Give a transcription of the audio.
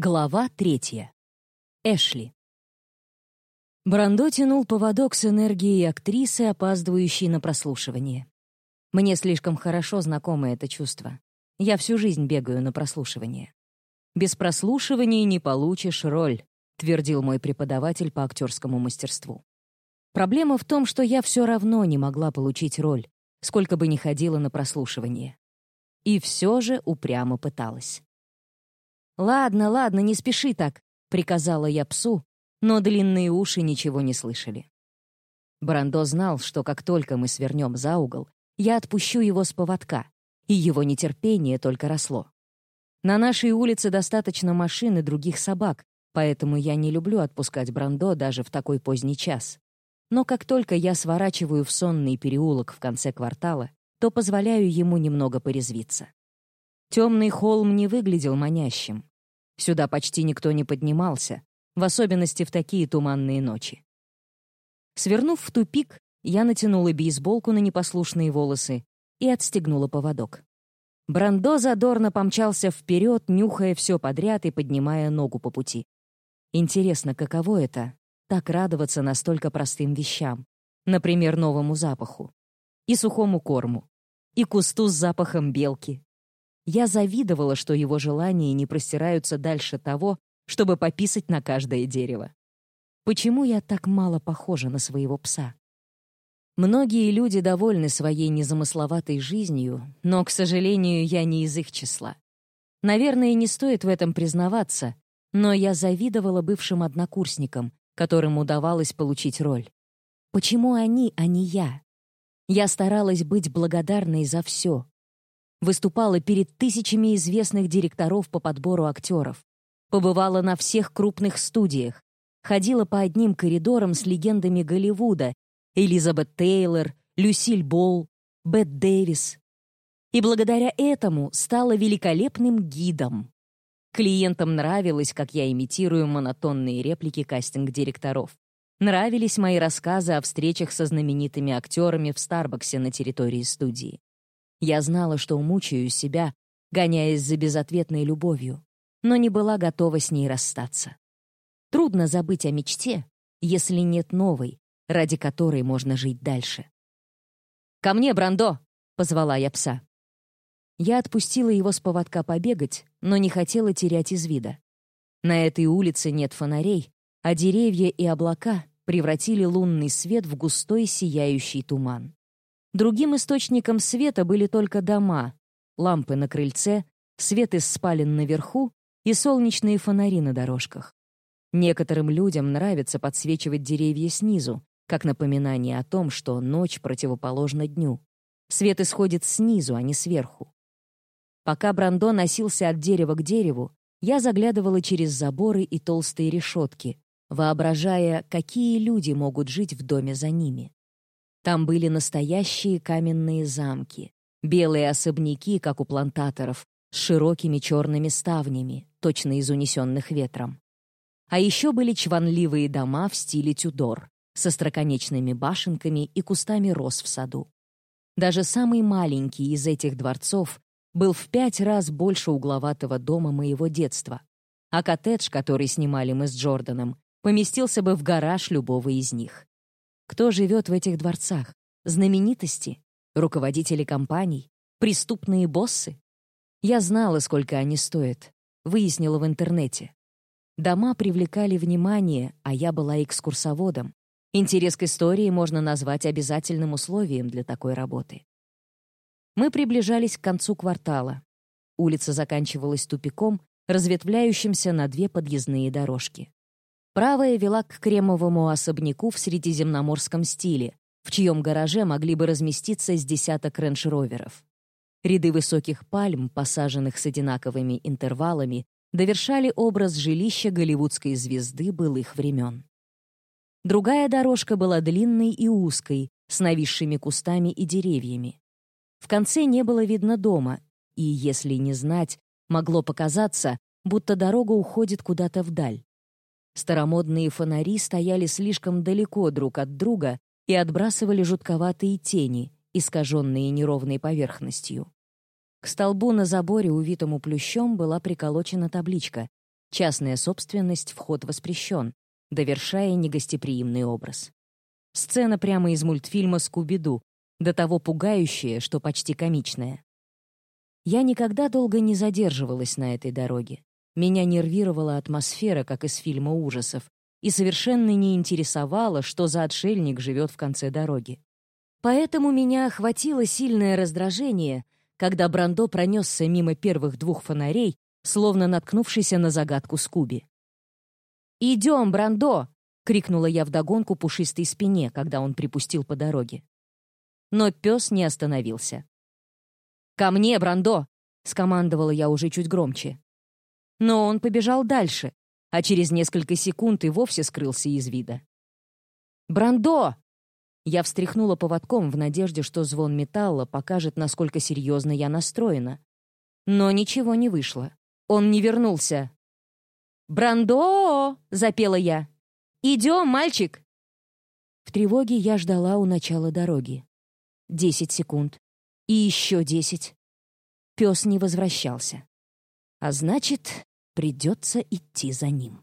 Глава третья. Эшли. Брандо тянул поводок с энергией актрисы, опаздывающей на прослушивание. Мне слишком хорошо знакомо это чувство. Я всю жизнь бегаю на прослушивание. «Без прослушивания не получишь роль», — твердил мой преподаватель по актерскому мастерству. Проблема в том, что я все равно не могла получить роль, сколько бы ни ходила на прослушивание. И все же упрямо пыталась. «Ладно, ладно, не спеши так», — приказала я псу, но длинные уши ничего не слышали. Брандо знал, что как только мы свернем за угол, я отпущу его с поводка, и его нетерпение только росло. На нашей улице достаточно машин и других собак, поэтому я не люблю отпускать Брандо даже в такой поздний час. Но как только я сворачиваю в сонный переулок в конце квартала, то позволяю ему немного порезвиться. Темный холм не выглядел манящим. Сюда почти никто не поднимался, в особенности в такие туманные ночи. Свернув в тупик, я натянула бейсболку на непослушные волосы и отстегнула поводок. Брандо задорно помчался вперед, нюхая все подряд и поднимая ногу по пути. Интересно, каково это — так радоваться настолько простым вещам, например, новому запаху, и сухому корму, и кусту с запахом белки, я завидовала, что его желания не простираются дальше того, чтобы пописать на каждое дерево. Почему я так мало похожа на своего пса? Многие люди довольны своей незамысловатой жизнью, но, к сожалению, я не из их числа. Наверное, не стоит в этом признаваться, но я завидовала бывшим однокурсникам, которым удавалось получить роль. Почему они, а не я? Я старалась быть благодарной за все, выступала перед тысячами известных директоров по подбору актеров, побывала на всех крупных студиях, ходила по одним коридорам с легендами Голливуда Элизабет Тейлор, Люсиль Болл, Бет Дэвис. И благодаря этому стала великолепным гидом. Клиентам нравилось, как я имитирую монотонные реплики кастинг-директоров. Нравились мои рассказы о встречах со знаменитыми актерами в Старбаксе на территории студии. Я знала, что мучаю себя, гоняясь за безответной любовью, но не была готова с ней расстаться. Трудно забыть о мечте, если нет новой, ради которой можно жить дальше. «Ко мне, Брандо!» — позвала я пса. Я отпустила его с поводка побегать, но не хотела терять из вида. На этой улице нет фонарей, а деревья и облака превратили лунный свет в густой сияющий туман. Другим источником света были только дома, лампы на крыльце, свет из спален наверху и солнечные фонари на дорожках. Некоторым людям нравится подсвечивать деревья снизу, как напоминание о том, что ночь противоположна дню. Свет исходит снизу, а не сверху. Пока Брандо носился от дерева к дереву, я заглядывала через заборы и толстые решетки, воображая, какие люди могут жить в доме за ними. Там были настоящие каменные замки, белые особняки, как у плантаторов, с широкими черными ставнями, точно из унесенных ветром. А еще были чванливые дома в стиле Тюдор, со строконечными башенками и кустами роз в саду. Даже самый маленький из этих дворцов был в пять раз больше угловатого дома моего детства, а коттедж, который снимали мы с Джорданом, поместился бы в гараж любого из них. Кто живет в этих дворцах? Знаменитости? Руководители компаний? Преступные боссы? Я знала, сколько они стоят. Выяснила в интернете. Дома привлекали внимание, а я была экскурсоводом. Интерес к истории можно назвать обязательным условием для такой работы. Мы приближались к концу квартала. Улица заканчивалась тупиком, разветвляющимся на две подъездные дорожки. Правая вела к кремовому особняку в средиземноморском стиле, в чьем гараже могли бы разместиться с десяток рейндж-роверов. Ряды высоких пальм, посаженных с одинаковыми интервалами, довершали образ жилища голливудской звезды былых времен. Другая дорожка была длинной и узкой, с нависшими кустами и деревьями. В конце не было видно дома, и, если не знать, могло показаться, будто дорога уходит куда-то вдаль. Старомодные фонари стояли слишком далеко друг от друга и отбрасывали жутковатые тени, искаженные неровной поверхностью. К столбу на заборе, увитому плющом, была приколочена табличка Частная собственность, вход воспрещен, довершая негостеприимный образ. Сцена прямо из мультфильма «Скуби-Ду», до того пугающая, что почти комичная. Я никогда долго не задерживалась на этой дороге. Меня нервировала атмосфера, как из фильма ужасов, и совершенно не интересовало, что за отшельник живет в конце дороги. Поэтому меня охватило сильное раздражение, когда Брандо пронесся мимо первых двух фонарей, словно наткнувшийся на загадку Скуби. «Идем, Брандо!» — крикнула я вдогонку пушистой спине, когда он припустил по дороге. Но пес не остановился. «Ко мне, Брандо!» — скомандовала я уже чуть громче. Но он побежал дальше, а через несколько секунд и вовсе скрылся из вида. «Брандо!» Я встряхнула поводком в надежде, что звон металла покажет, насколько серьезно я настроена. Но ничего не вышло. Он не вернулся. «Брандо!» — запела я. «Идем, мальчик!» В тревоге я ждала у начала дороги. Десять секунд. И еще десять. Пес не возвращался. А значит, придется идти за ним.